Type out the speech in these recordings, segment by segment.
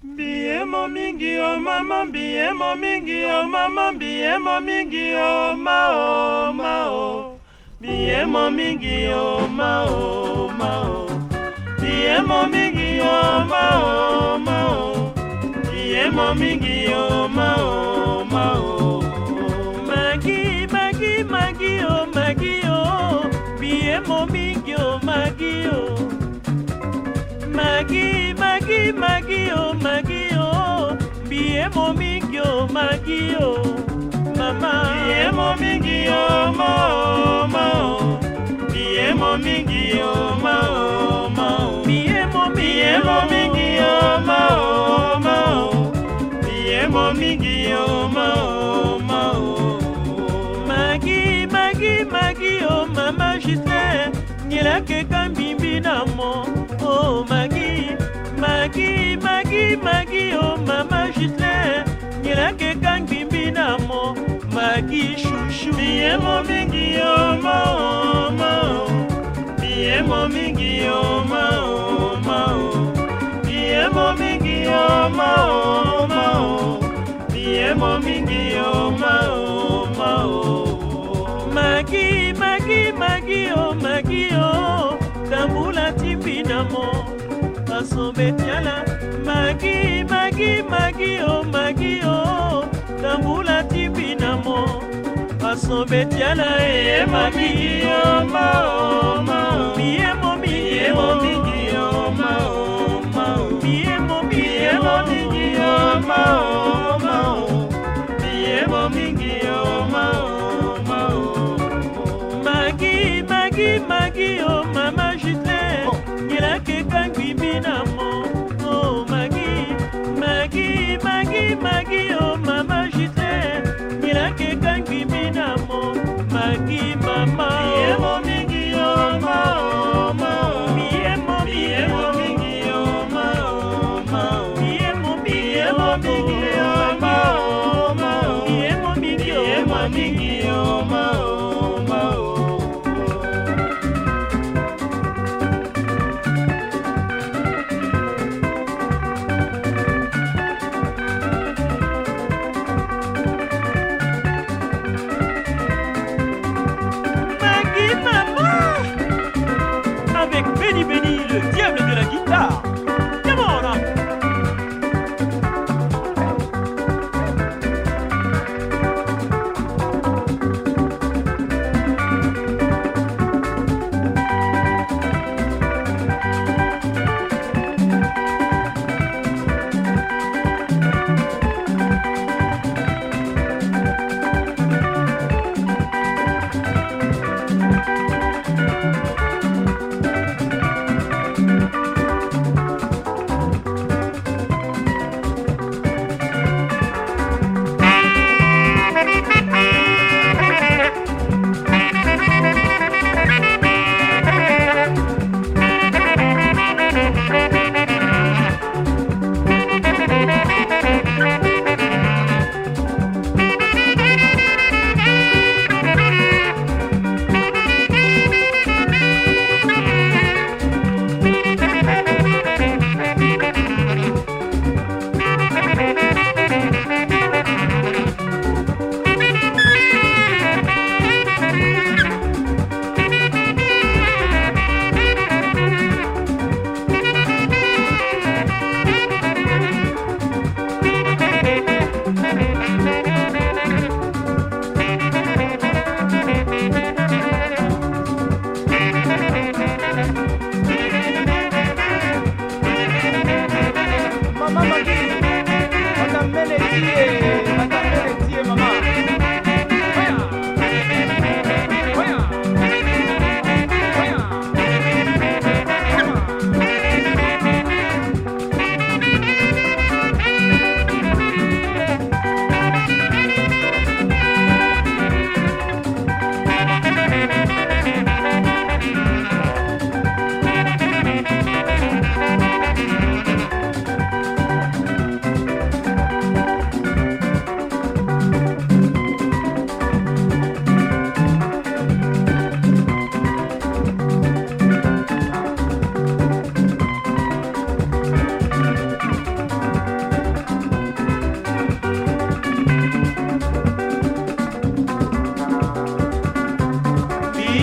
Biemo mingi o oh mama, biemo mingi o oh mama, biemo mingi o oh ma o ma o. Biemo mingi o ma o ma o. Biemo mingi o ma o ma o. Biemo mingi o ma o ma o. Magi magi magi o magi o. Biemo mingi o magi o. Magi magi magi o magi. yemo mingi omaki yo mama yemo mingi yo mama biyemo oh, mingi yo mama biyemo biyemo mingi yo mama biyemo mingi yo mama magi magi magi yo mama justin nyelakeka mbimbi na mo o magi magi magi magi yo mama jusle nyilakeka ngbimbi na mo magi shushu miyemo mingi yomaomao miyemo mingi yomaomao miyemo mingi yomaomao miyemo mingi yomaomao magi magi magi o magi o tambula timbi na mo asombe tiala sobetiana e, emaki omaoma miemo miemo mingi omaoma miemo miemo mingi omaoma miemo mingi omaoma magi magi magi oma की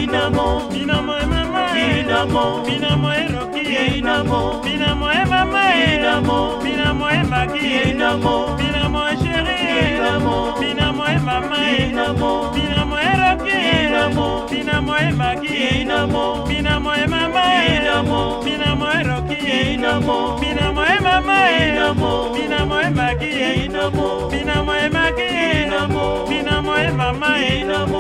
binamo binamo emama binamo binamo eroki binamo binamo emama binamo binamo emaki binamo binamo esheri binamo binamo emama binamo binamo eroki binamo binamo emaki binamo binamo emama binamo binamo eroki binamo binamo emama binamo binamo emaki binamo binamo emaki binamo binamo emama binamo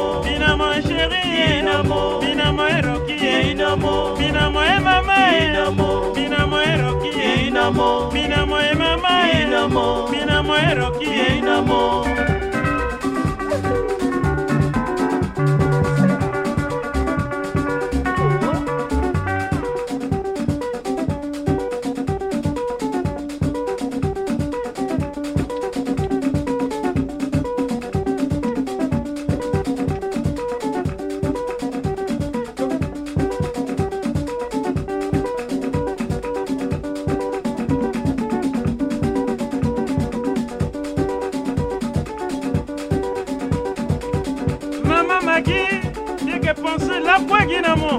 Binamo, mo, Eroki, Binamo, Binamo Emama, Binamo, Binamo Eroki, Binamo, Binamo Emama, Binamo, Binamo Eroki, mo. mama maki dike pense lapwaki na mo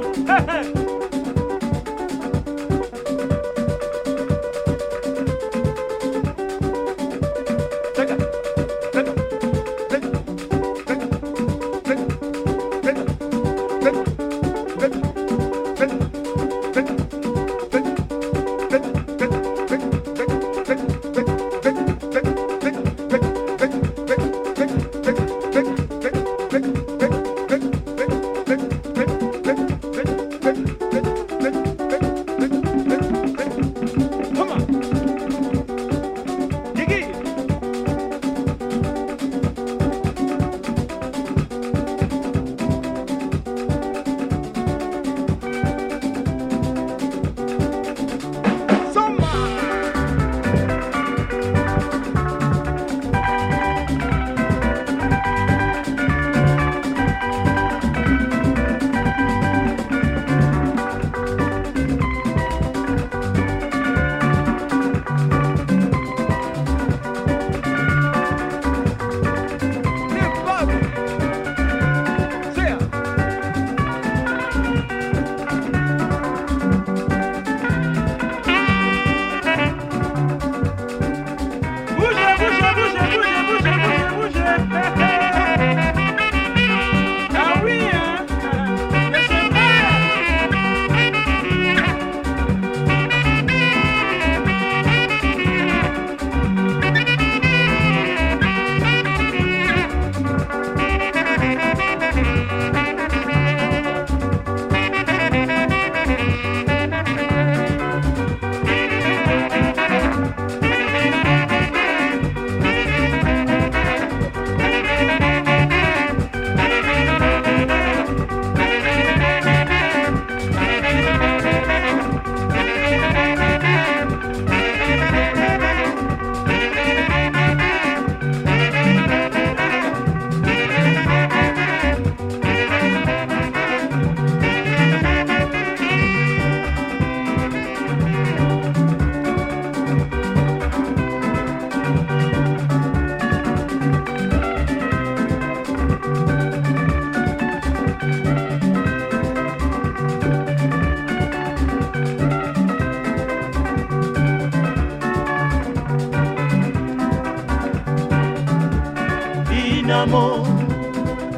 dinamo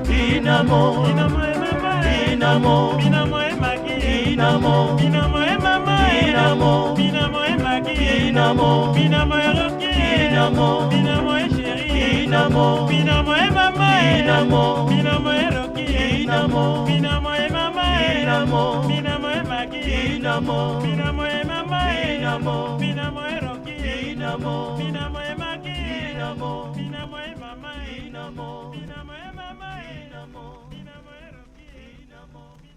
dinamo dinamo dinamo dinamo dinamo dinamo dinamo dinamo dinamo dinamo dinamo dinamo dinamo e mama dinamo dinamo e roki dinamo dinamo e mama dinamo dinamo e magi dinamo dinamo e mama dinamo dinamo e roki dinamo dinamo e magi dinamo amor.